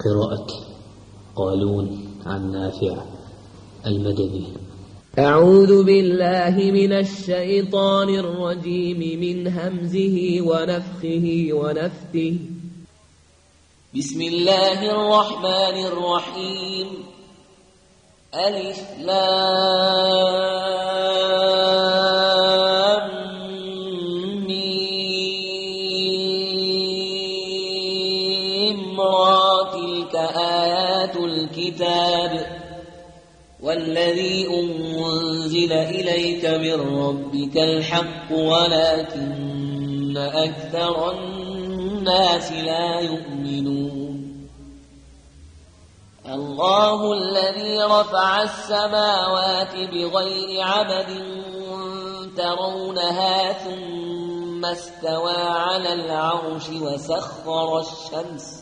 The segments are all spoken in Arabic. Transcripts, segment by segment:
قراءة قالون عن نافع المدني. أعوذ بالله من الشيطان الرجيم من همزه ونفخه ونفثه. بسم الله الرحمن الرحيم. ألف لام. والذي أنزل إليك من ربك الحق ولكن أكثر الناس لا يؤمنون. الله الذي رفع السماوات بغير عمد ترونها ثم استوى على العرش وسخر الشمس.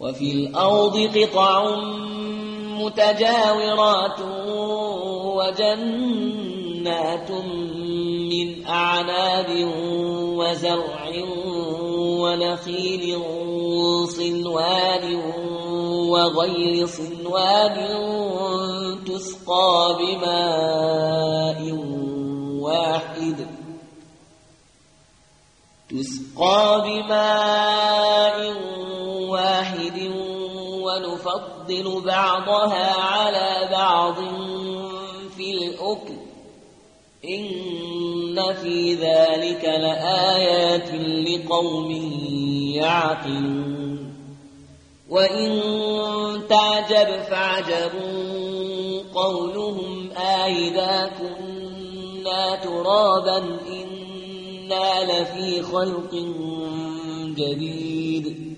وفي الأرض قطع متجاورات وجنات من أعناب وزرع ونخيل صنوان وغير صنوان تسقى بماء واحد تسقى بماء واحد ونفضل بعضها على بعض في الأكل. إن في ذلك لآيات لقوم يعقلون. وإن تعجب فعجب قولهم آئذا كنا ترابا إنا لفي خلق جديد.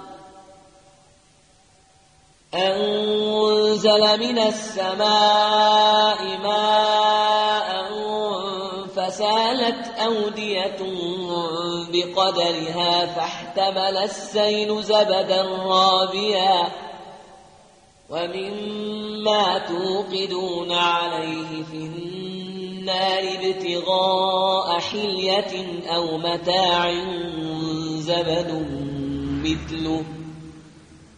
أنزل من السماء ماء فسالت أودية بقدرها فاحتمل السيل زبدا رابيا ومما توقدون عليه في النار ابتغاء حلية أو متاع زبد مثله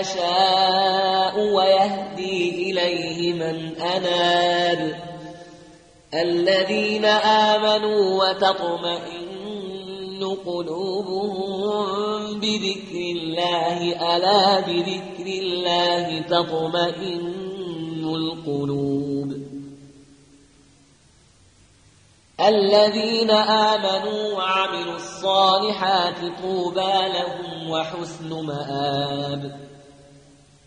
يشاء ويهدي إليه من أناب. الذين آمنوا وتطمئن قلوبهم بذكر الله ألا بذكر الله تطمئن القلوب. الذين آمنوا وعملوا الصالحات طوبى لهم وحسن مآب.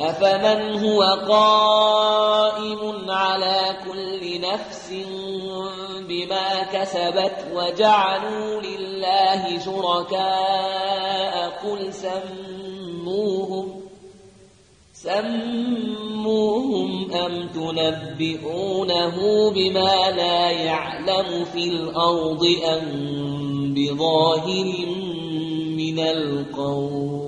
أفمن هو قائم على كل نفس بما كسبت وجعلوا لله شركاء قل سموهم سموهم أم تنبئونه بما لا يعلم في الأرض أم بظاهر من القول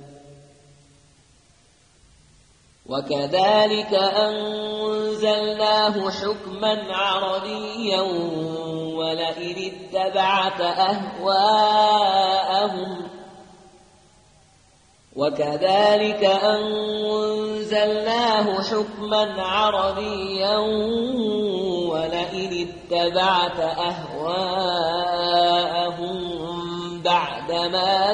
وكذلك أنزلناه حكما عربيا ولئن اتبعت أهواءهم وكذلك أنزلناه حكما عربيا ولئن اتبعت أهواءهم بعدما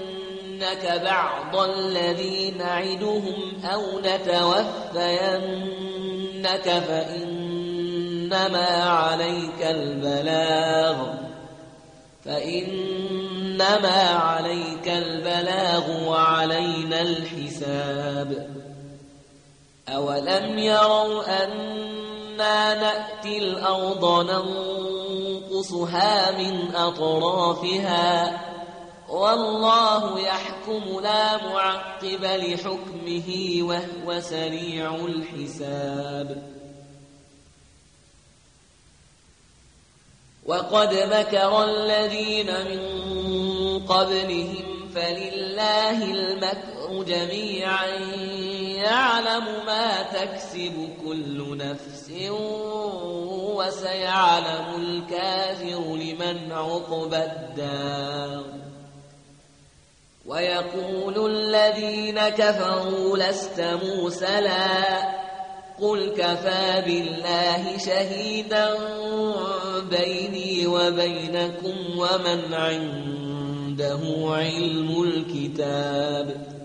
نرينك بعض الذي نعدهم أو نتوفينك فإنما عليك البلاغ فإنما عليك البلاغ وعلينا الحساب. أولم يروا أنا نأتي الأرض ننقصها من أطرافها والله يحكم لا معقب لحكمه وهو سريع الحساب. وقد مكر الذين من قبلهم فلله المكر جميعا. يعلم ما تكسب كل نفس وسيعلم الكافر لمن عقب الدار. ويقول الذين كفروا لست موسلا قل كفى بالله شهيدا بيني وبينكم ومن عنده علم الكتاب